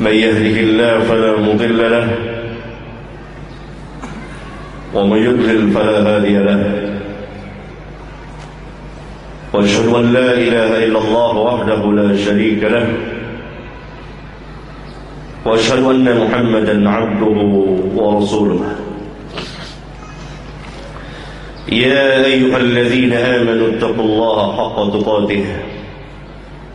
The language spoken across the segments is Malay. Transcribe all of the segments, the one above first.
من يهده الله فلا مضل له ومن يضلل فلا هادي له. وأشهد أن لا إله إلا الله وحده لا شريك له وأشهد أن محمدا عبده ورسوله. يا أيها الذين آمنوا اتقوا الله حق تقاته.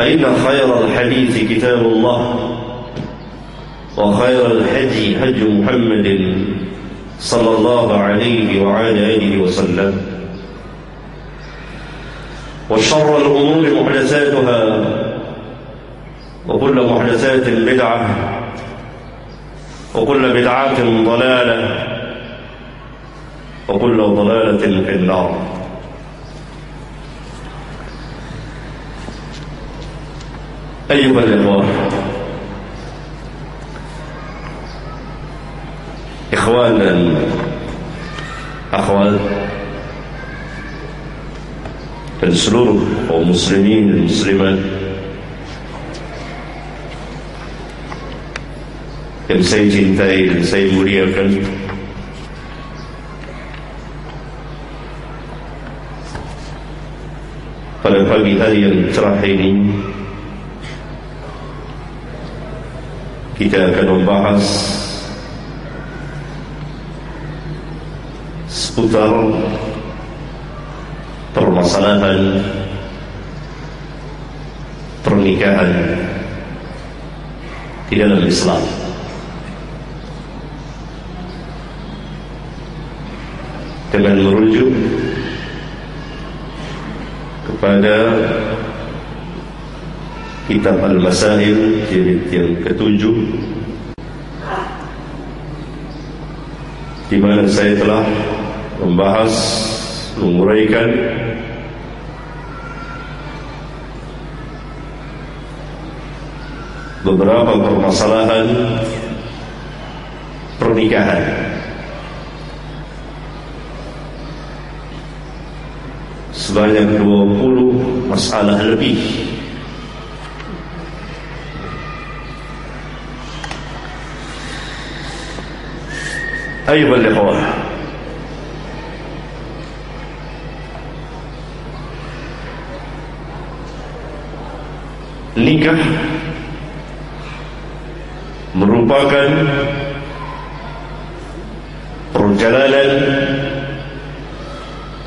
فإن خير الحديث كتاب الله وخير الهدي هدي محمد صلى الله عليه وعلى آله وسلم. وشر الأمور محدثاتها وكل محدثات بدعة وكل بدعة ضلالة وكل ضلالة في النار. أيها الأخوة إخوانا أخوان الإسلام ومسلمين المسلمين كم سيجين تايل سيموريا كم فلنفقي هذه الترحيلين kita akan membahas seputar permasalahan pernikahan di dalam Islam. Dengan merujuk kepada kitab Al-Masail jilid yang ketujuh. Di mana saya telah membahas menguraikan beberapa permasalahan pernikahan. Sebanyak 20 masalah lebih أيها الإخوة nikah merupakan perjalanan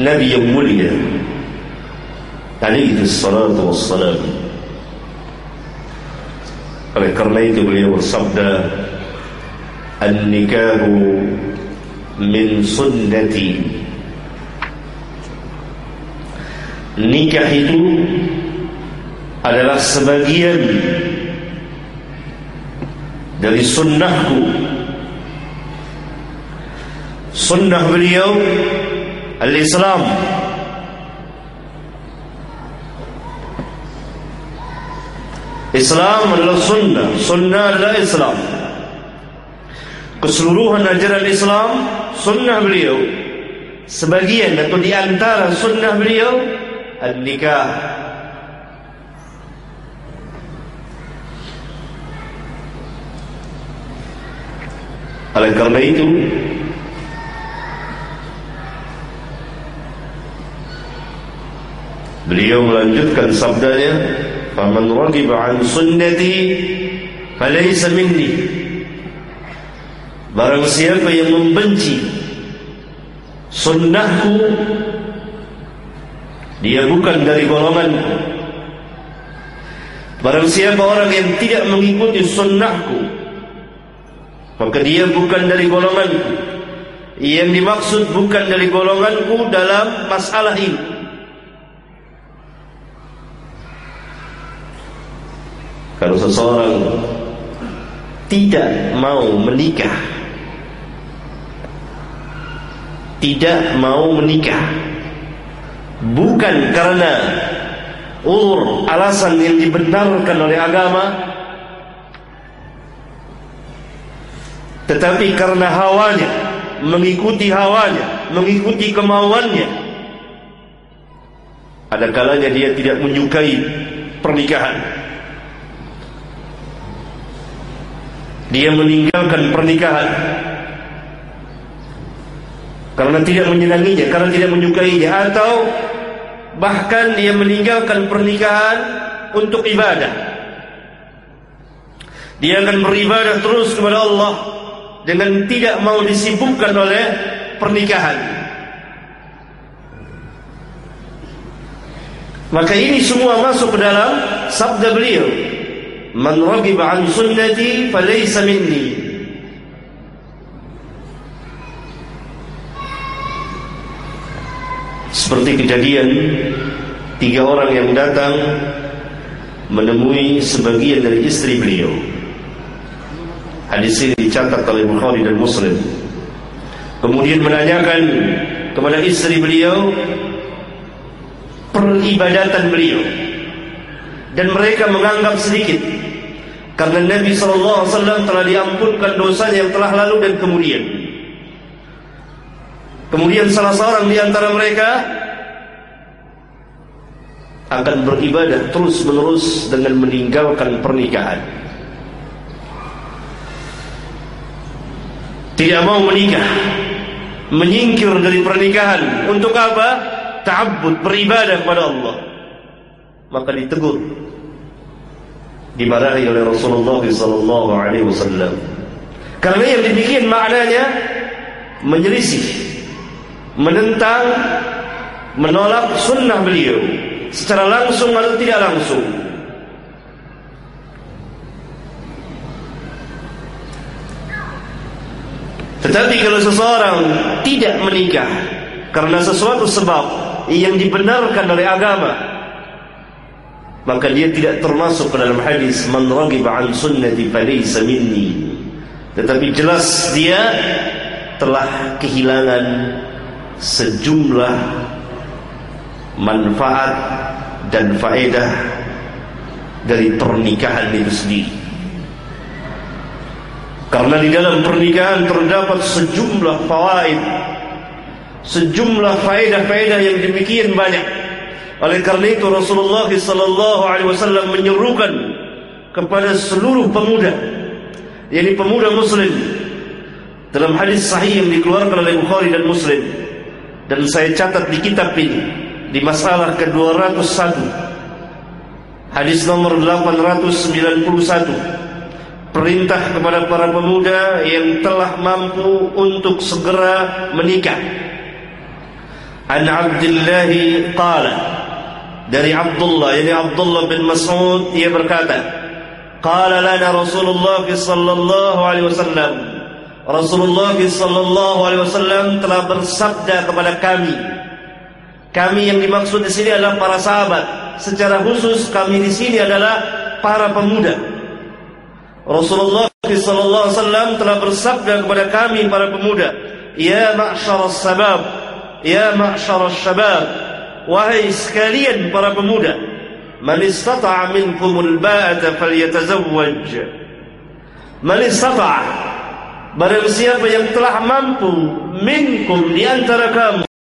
Nabi yang mulia alaihi salatu wassalam oleh kerana itu beliau bersabda An-nikahu min sunnati. Nikah itu adalah sebagian dari sunnahku. Sunnah beliau al-Islam. Islam adalah sunnah. Sunnah adalah Islam keseluruhan ajaran Islam sunnah beliau. Sebagian atau di antara sunnah beliau al-nikah. Oleh karena itu beliau melanjutkan sabdanya faman ragiba an sunnati falaysa minni barang siapa yang membenci sunnahku dia bukan dari golonganku. Barang siapa orang yang tidak mengikuti sunnahku maka dia bukan dari golonganku. Yang dimaksud bukan dari golonganku dalam masalah ini. Kalau seseorang tidak mau menikah tidak mau menikah. Bukan karena ulur alasan yang dibenarkan oleh agama tetapi karena hawanya mengikuti hawanya mengikuti kemauannya. Ada kalanya dia tidak menyukai pernikahan. Dia meninggalkan pernikahan karena tidak menyenanginya, karena tidak menyukainya atau bahkan dia meninggalkan pernikahan untuk ibadah. Dia akan beribadah terus kepada Allah dengan tidak mau disibukkan oleh pernikahan. Maka ini semua masuk ke dalam sabda beliau. Man ragiba an sunnati falaysa minni. Seperti kejadian tiga orang yang datang menemui sebagian dari istri beliau. Hadis ini dicatat oleh Bukhari dan Muslim. Kemudian menanyakan kepada istri beliau peribadatan beliau. Dan mereka menganggap sedikit karena Nabi SAW telah diampunkan dosa yang telah lalu dan kemudian. Kemudian salah seorang di antara mereka akan beribadah terus menerus dengan meninggalkan pernikahan. Tidak mau menikah, menyingkir dari pernikahan. Untuk apa? Ta'abbud, beribadah kepada Allah. Maka ditegur, dimarahi oleh Rasulullah sallallahu alaihi wasallam. Karena yang demikian maknanya menyelisih menentang menolak sunnah beliau secara langsung atau tidak langsung? Tetapi kalau seseorang tidak menikah karena sesuatu sebab yang dibenarkan oleh agama maka dia tidak termasuk ke dalam hadis man raghiba an sunnati falaysa minni. Tetapi jelas dia telah kehilangan sejumlah manfaat dan faedah dari pernikahan itu sendiri. Karena di dalam pernikahan terdapat sejumlah fawaid, sejumlah faedah-faedah yang demikian banyak. Oleh karena itu Rasulullah sallallahu alaihi wasallam menyerukan kepada seluruh pemuda, yakni pemuda muslim dalam hadis sahih yang dikeluarkan oleh Bukhari dan Muslim dan saya catat di kitab ini di masalah ke-201. Hadis nomor 891 perintah kepada para pemuda yang telah mampu untuk segera menikah. An Abdullah qala dari Abdullah yani Abdullah bin Mas'ud ia berkata qala lana Rasulullah sallallahu alaihi wasallam. Rasulullah sallallahu alaihi wasallam telah bersabda kepada kami. Kami yang dimaksud di sini adalah para sahabat. Secara khusus kami di sini adalah para pemuda. Rasulullah sallallahu alaihi wasallam telah bersabda kepada kami para pemuda, "Ya ma'syar sabab ya ma'syar syabab, wahai sekalian para pemuda, man istata'a minkum al-ba'ata falyatazawwaj." Man istata'a Barang siapa yang telah mampu minkum di antara kamu